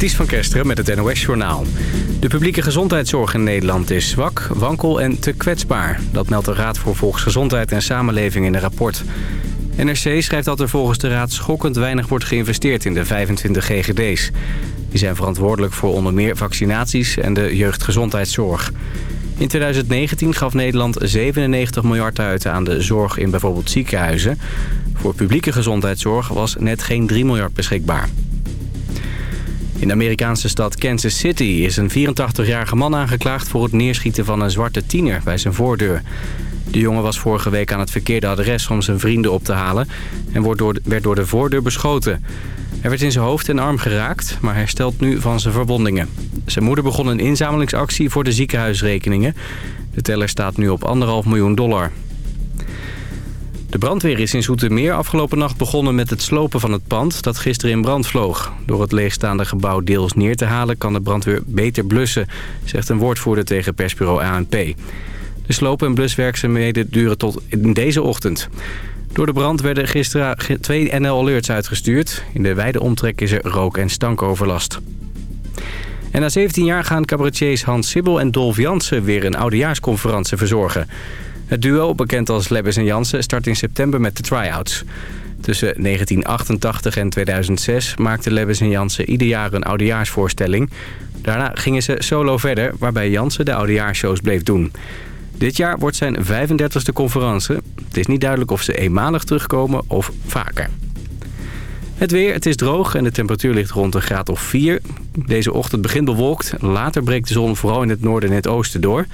Ties van Kesteren met het NOS-journaal. De publieke gezondheidszorg in Nederland is zwak, wankel en te kwetsbaar. Dat meldt de Raad voor Volksgezondheid en Samenleving in een rapport. NRC schrijft dat er volgens de Raad schokkend weinig wordt geïnvesteerd in de 25 GGD's. Die zijn verantwoordelijk voor onder meer vaccinaties en de jeugdgezondheidszorg. In 2019 gaf Nederland 97 miljard uit aan de zorg in bijvoorbeeld ziekenhuizen. Voor publieke gezondheidszorg was net geen 3 miljard beschikbaar. In de Amerikaanse stad Kansas City is een 84-jarige man aangeklaagd... voor het neerschieten van een zwarte tiener bij zijn voordeur. De jongen was vorige week aan het verkeerde adres om zijn vrienden op te halen... en werd door de voordeur beschoten. Hij werd in zijn hoofd en arm geraakt, maar herstelt nu van zijn verwondingen. Zijn moeder begon een inzamelingsactie voor de ziekenhuisrekeningen. De teller staat nu op anderhalf miljoen dollar. De brandweer is in Zoetermeer afgelopen nacht begonnen met het slopen van het pand dat gisteren in brand vloog. Door het leegstaande gebouw deels neer te halen kan de brandweer beter blussen, zegt een woordvoerder tegen persbureau ANP. De sloop- en bluswerkzaamheden duren tot in deze ochtend. Door de brand werden gisteren twee NL-alerts uitgestuurd. In de wijde omtrek is er rook- en stankoverlast. En na 17 jaar gaan cabaretiers Hans Sibbel en Dolf Jansen weer een oudejaarsconferentie verzorgen. Het duo, bekend als Lebbes en Jansen, start in september met de try-outs. Tussen 1988 en 2006 maakten Lebbes en Jansen ieder jaar een oudejaarsvoorstelling. Daarna gingen ze solo verder, waarbij Jansen de oudejaarsshows bleef doen. Dit jaar wordt zijn 35e conferentie. Het is niet duidelijk of ze eenmalig terugkomen of vaker. Het weer, het is droog en de temperatuur ligt rond een graad of 4. Deze ochtend begint bewolkt. Later breekt de zon vooral in het noorden en het oosten door.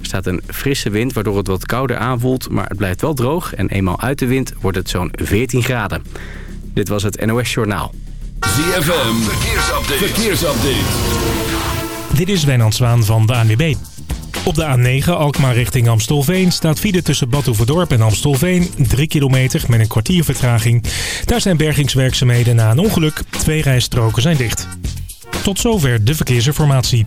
Er staat een frisse wind waardoor het wat kouder aanvoelt, maar het blijft wel droog. En eenmaal uit de wind wordt het zo'n 14 graden. Dit was het NOS Journaal. ZFM, verkeersupdate. verkeersupdate. Dit is Wijnand Zwaan van de ANWB. Op de A9 Alkmaar richting Amstelveen staat file tussen Badhoevedorp en Amstelveen. 3 kilometer met een kwartier vertraging. Daar zijn bergingswerkzaamheden na een ongeluk. Twee rijstroken zijn dicht. Tot zover de verkeersinformatie.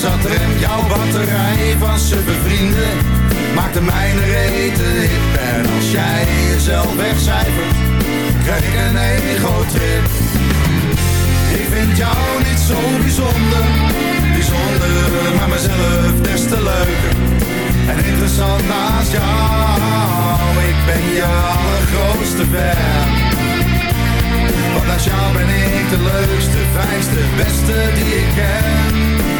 zat rem jouw batterij van supervrienden vrienden. Maakt de mijne reten hip. En als jij jezelf wegcijfert, krijg je een ego-trip. Ik vind jou niet zo bijzonder, bijzonder, maar mezelf des te leuker. En interessant naast jou, ik ben je allergrootste fan. Want naast jou ben ik de leukste, fijnste, beste die ik ken.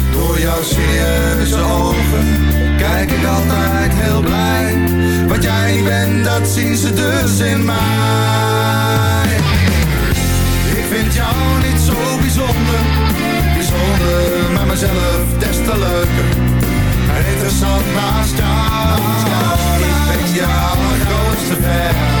Door jouw serieuze ogen kijk ik altijd heel blij. Wat jij bent, dat zien ze dus in mij. Ik vind jou niet zo bijzonder, bijzonder, maar mezelf des te leuker. Interessant naast jou, ik ben jouw grootste.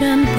imagine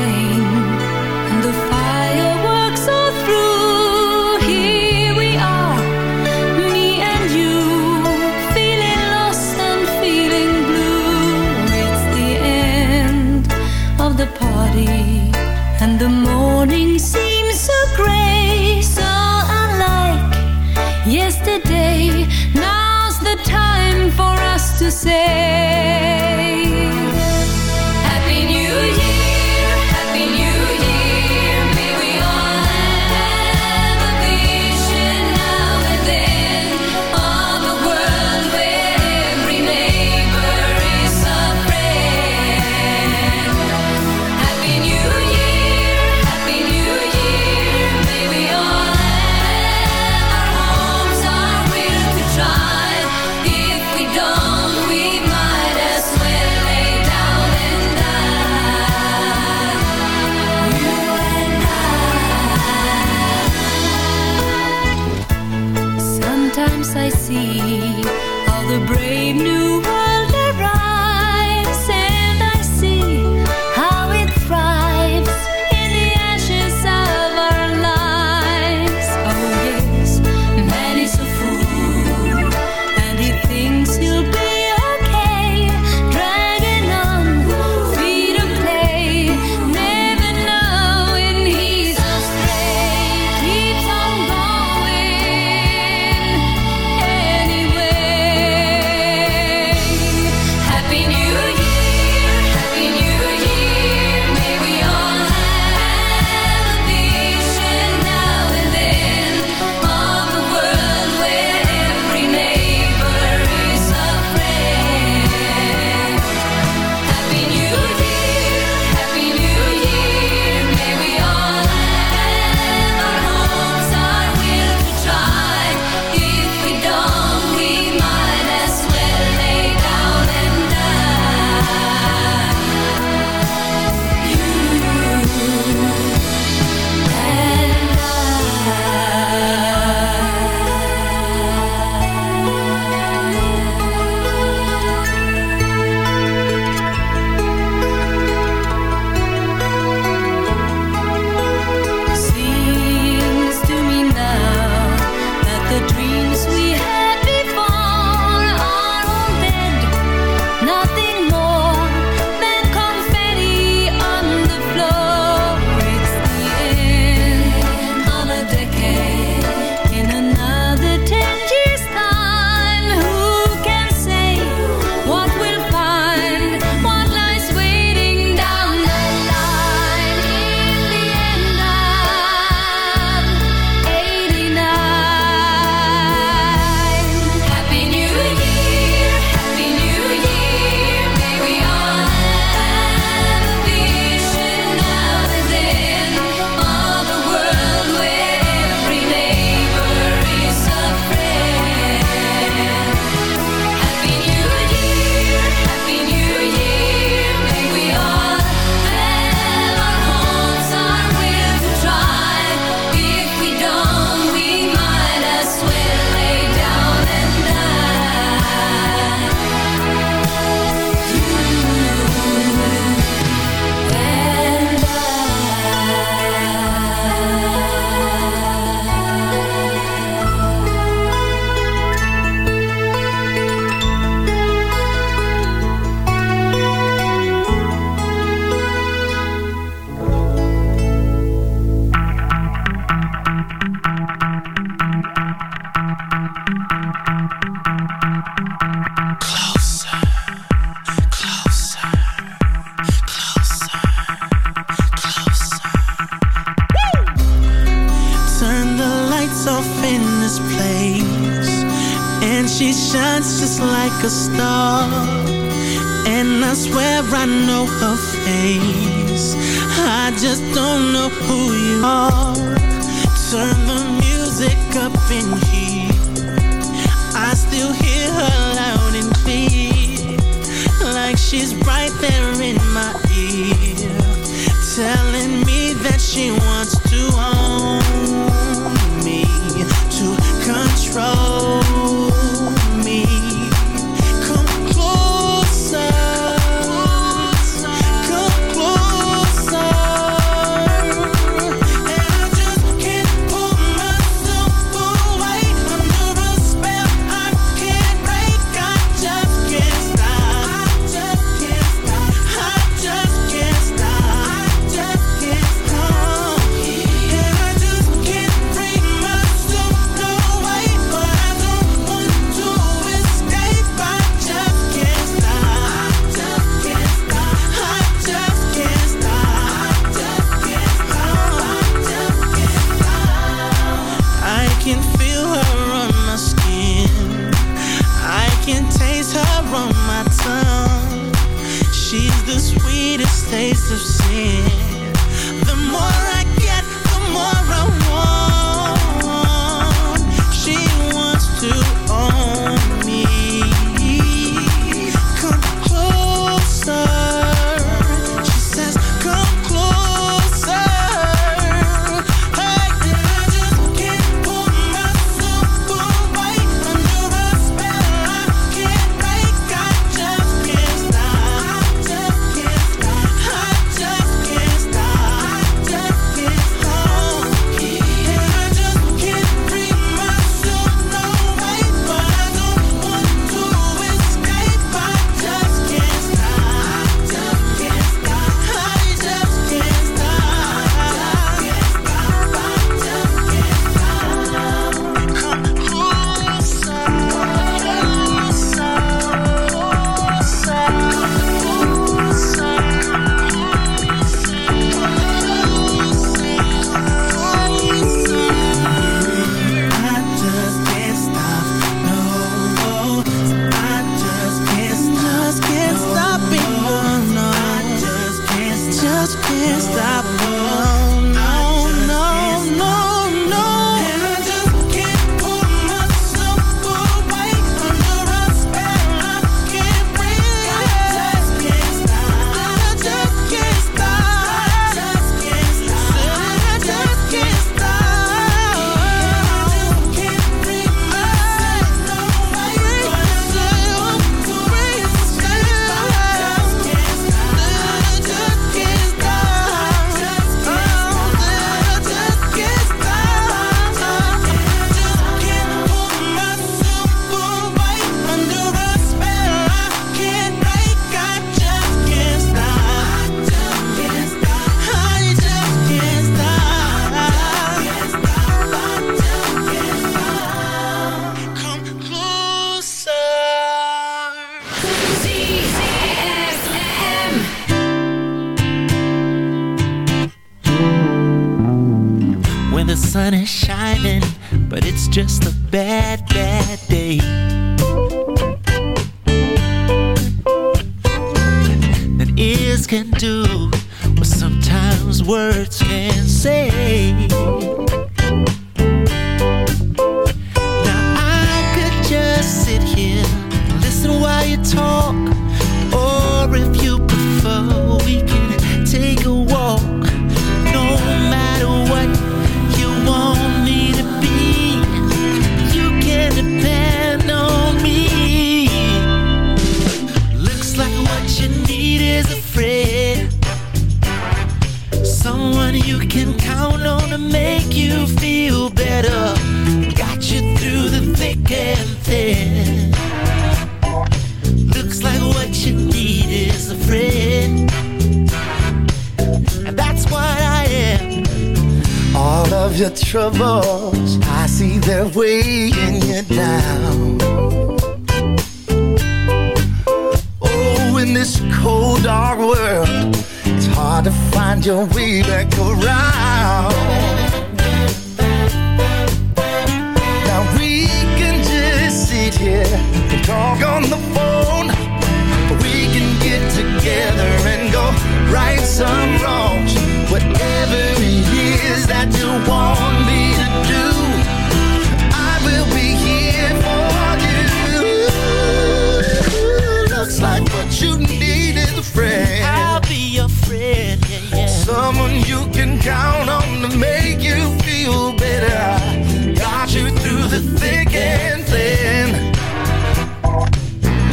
find your way back around. Now we can just sit here and talk on the phone. We can get together and go right some wrongs. Whatever it is that you want me to do, I will be here for you. Looks like what you need is a friend someone you can count on to make you feel better. Got you through the thick and thin.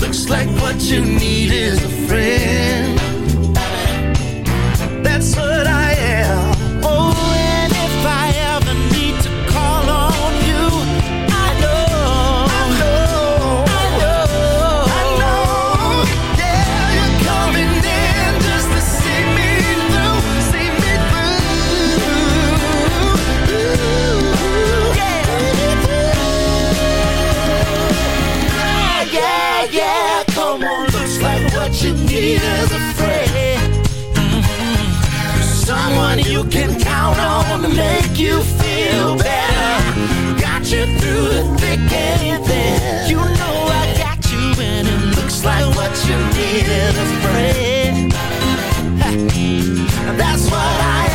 Looks like what you need is a friend. Make you feel better. Got you through the thick and thin. You know I got you, and it looks like what you need is a friend. That's what I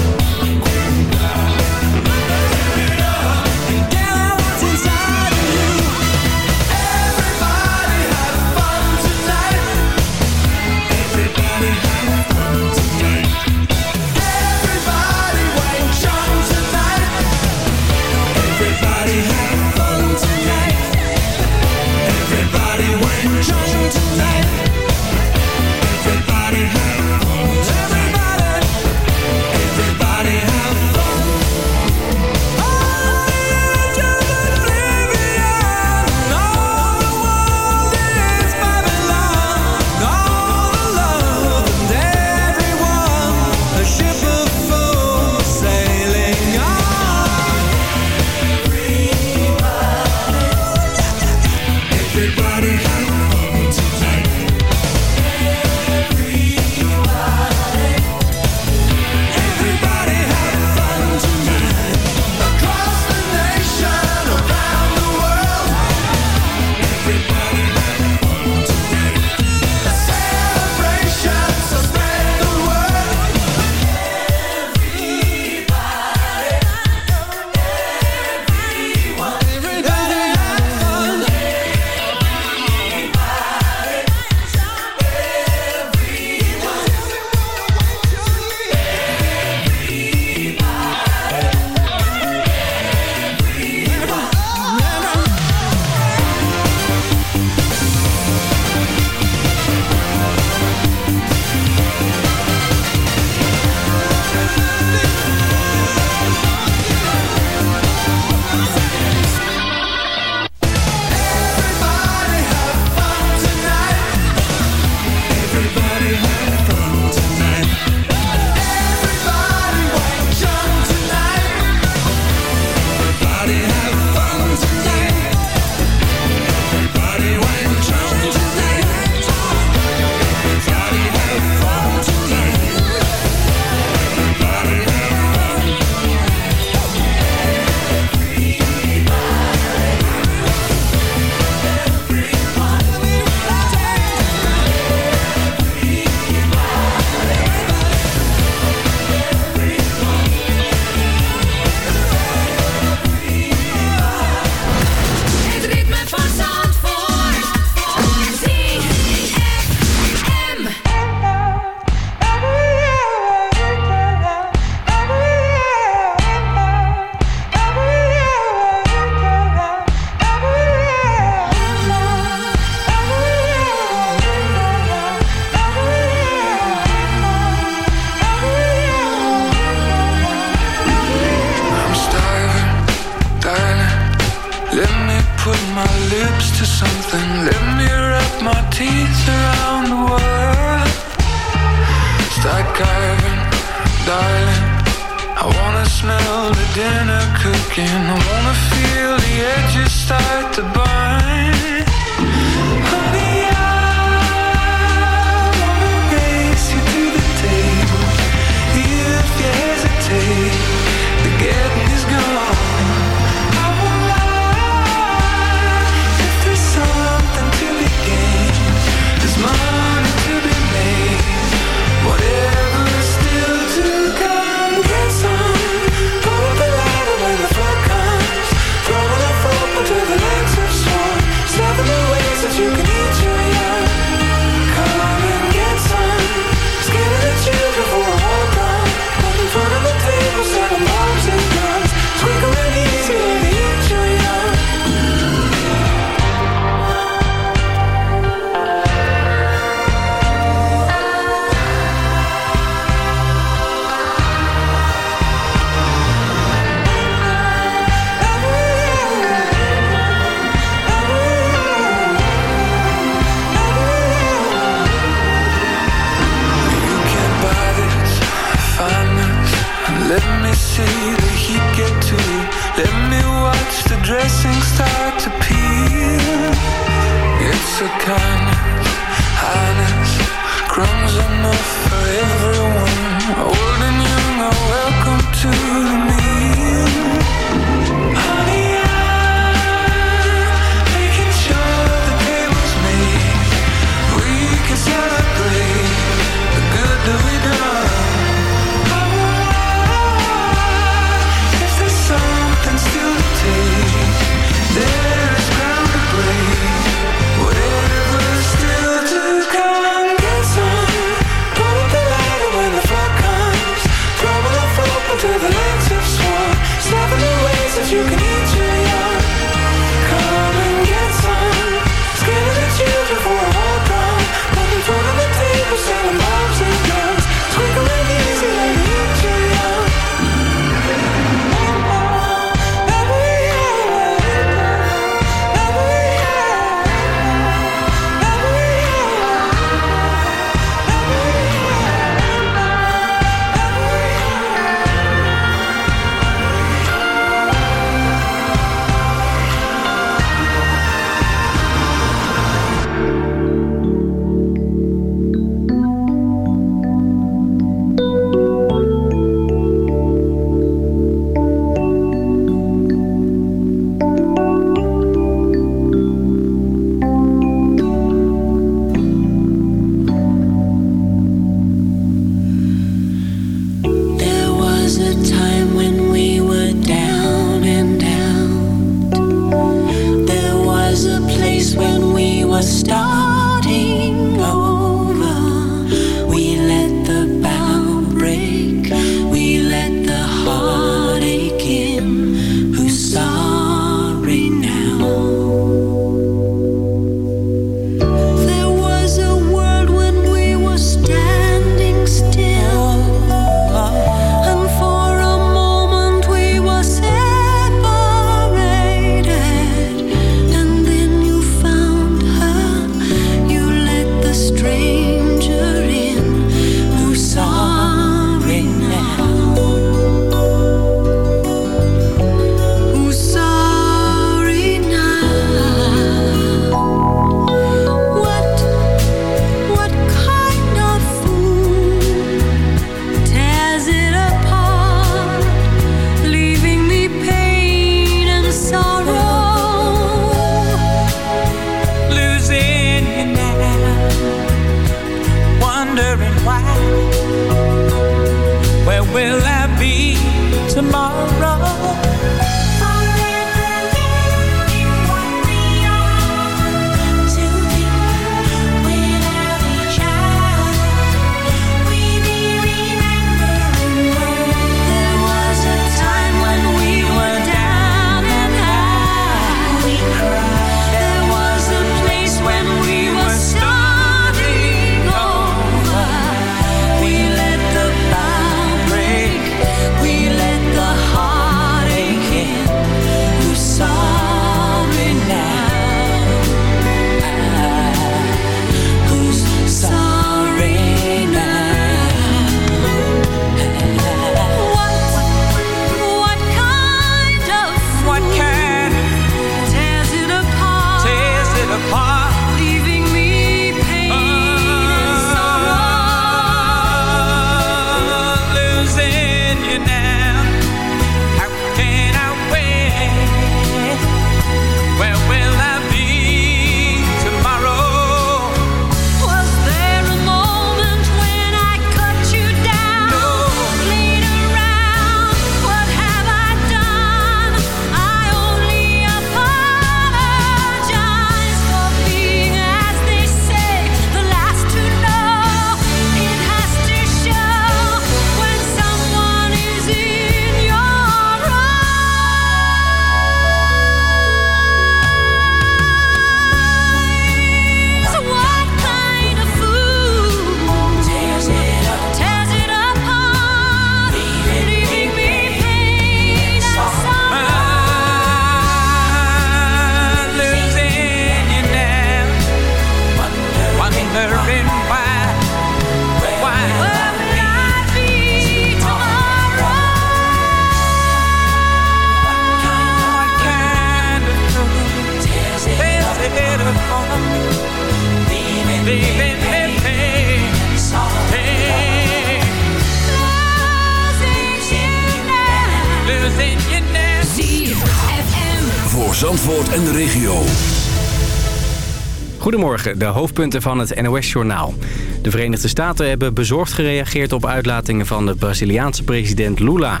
Goedemorgen, de hoofdpunten van het NOS-journaal. De Verenigde Staten hebben bezorgd gereageerd op uitlatingen van de Braziliaanse president Lula.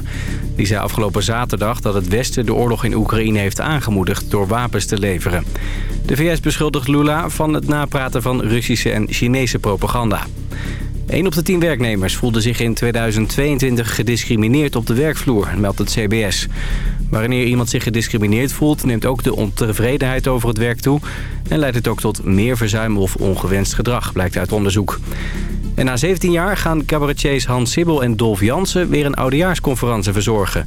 Die zei afgelopen zaterdag dat het Westen de oorlog in Oekraïne heeft aangemoedigd door wapens te leveren. De VS beschuldigt Lula van het napraten van Russische en Chinese propaganda. 1 op de 10 werknemers voelde zich in 2022 gediscrimineerd op de werkvloer, meldt het CBS. Wanneer iemand zich gediscrimineerd voelt, neemt ook de ontevredenheid over het werk toe... en leidt het ook tot meer verzuim of ongewenst gedrag, blijkt uit onderzoek. En na 17 jaar gaan cabaretiers Hans Sibbel en Dolf Jansen weer een oudejaarsconferentie verzorgen.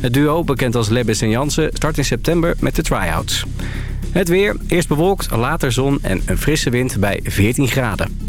Het duo, bekend als Lebbes en Jansen, start in september met de try-outs. Het weer, eerst bewolkt, later zon en een frisse wind bij 14 graden.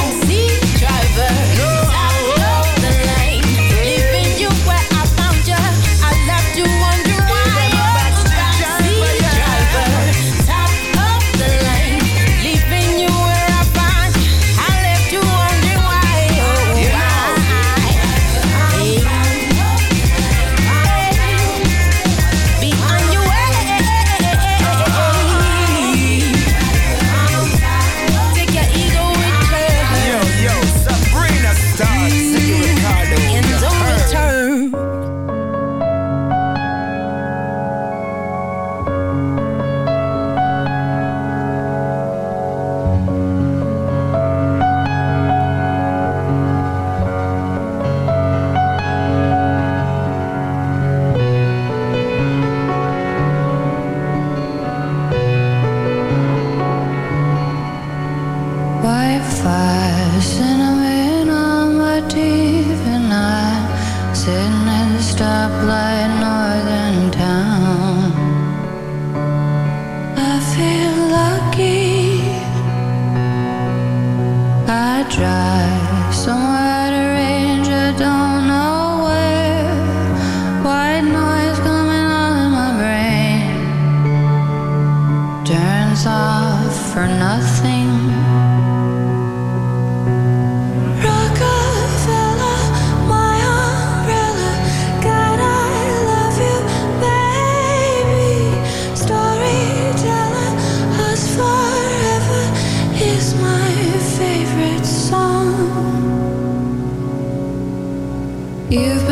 You've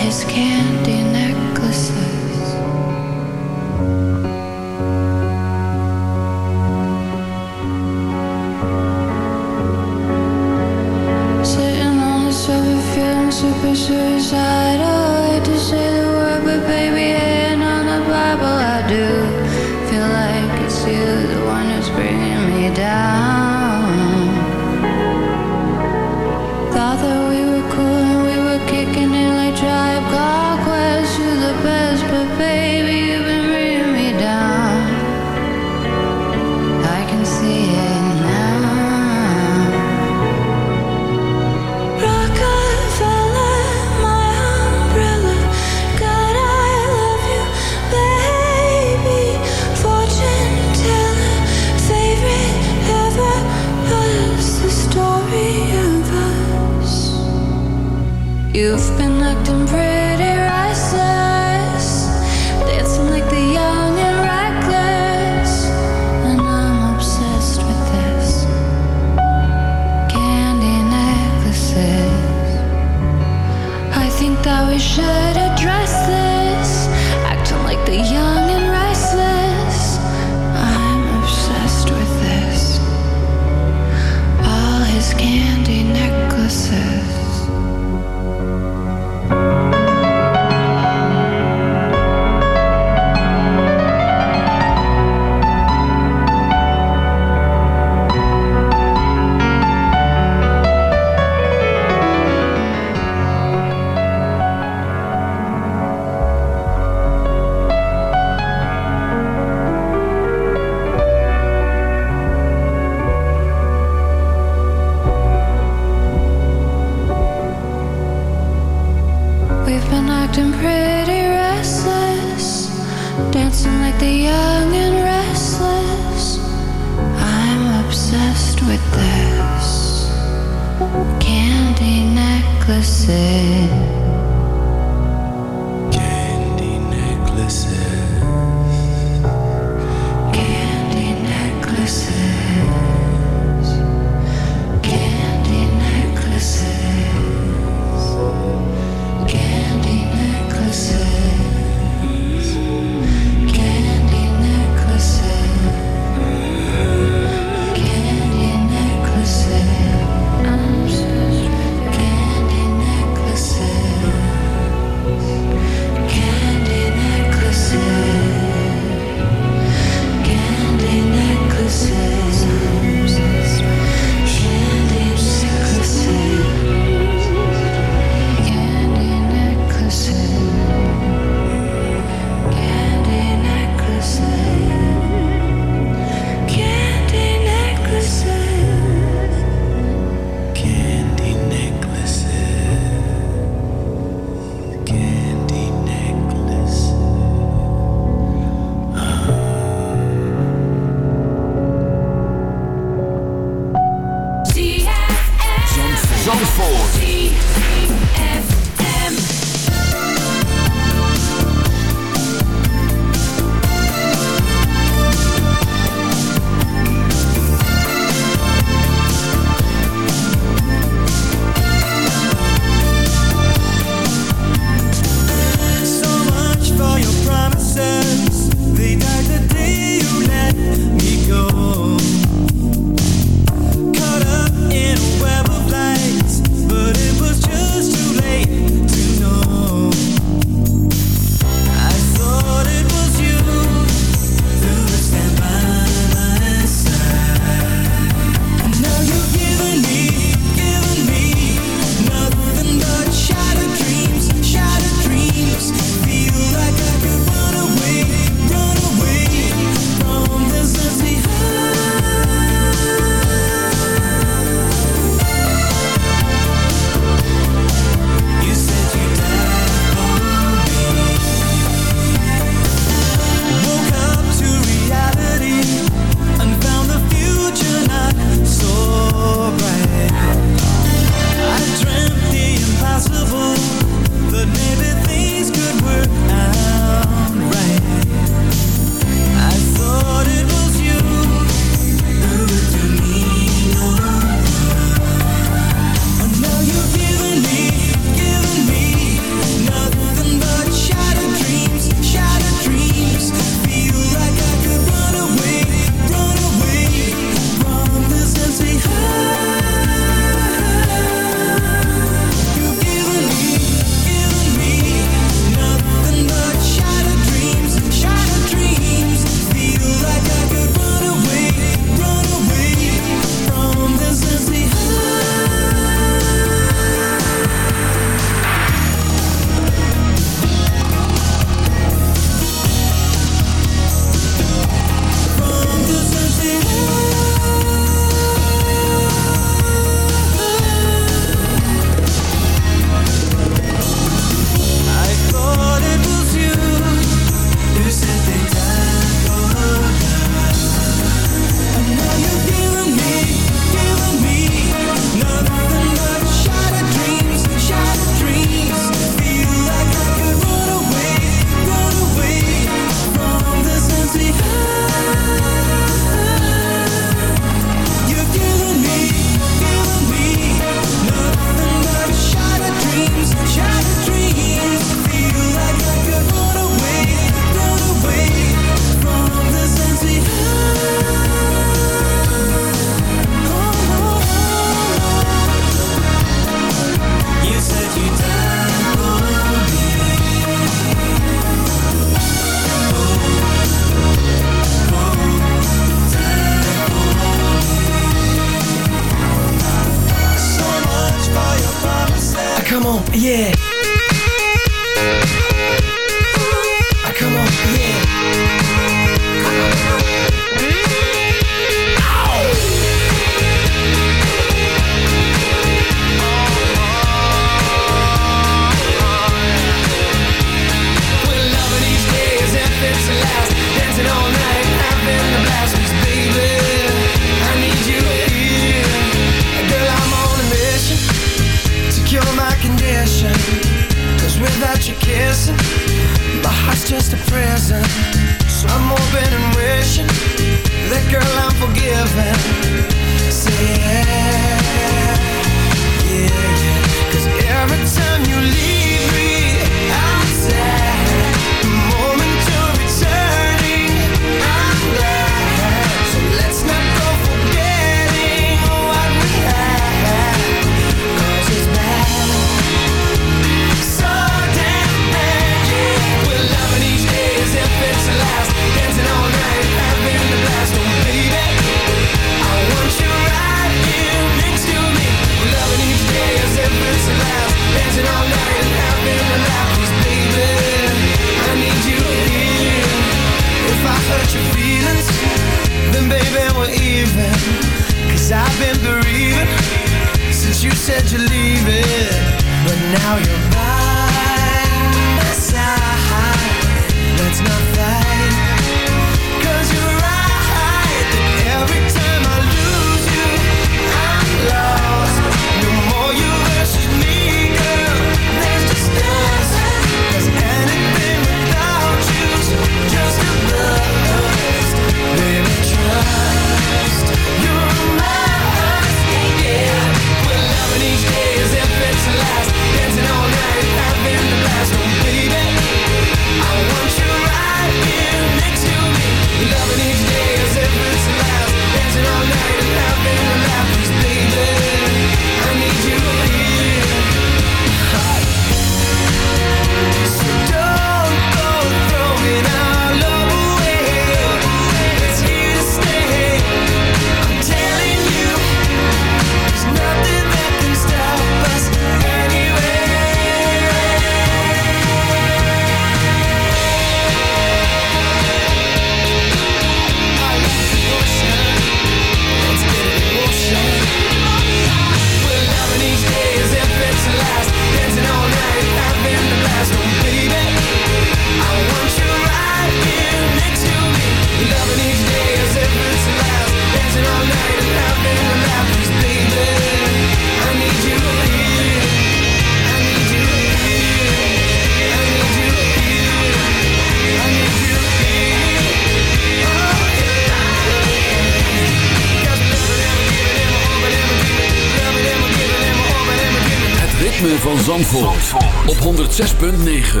106.9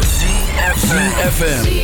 FM.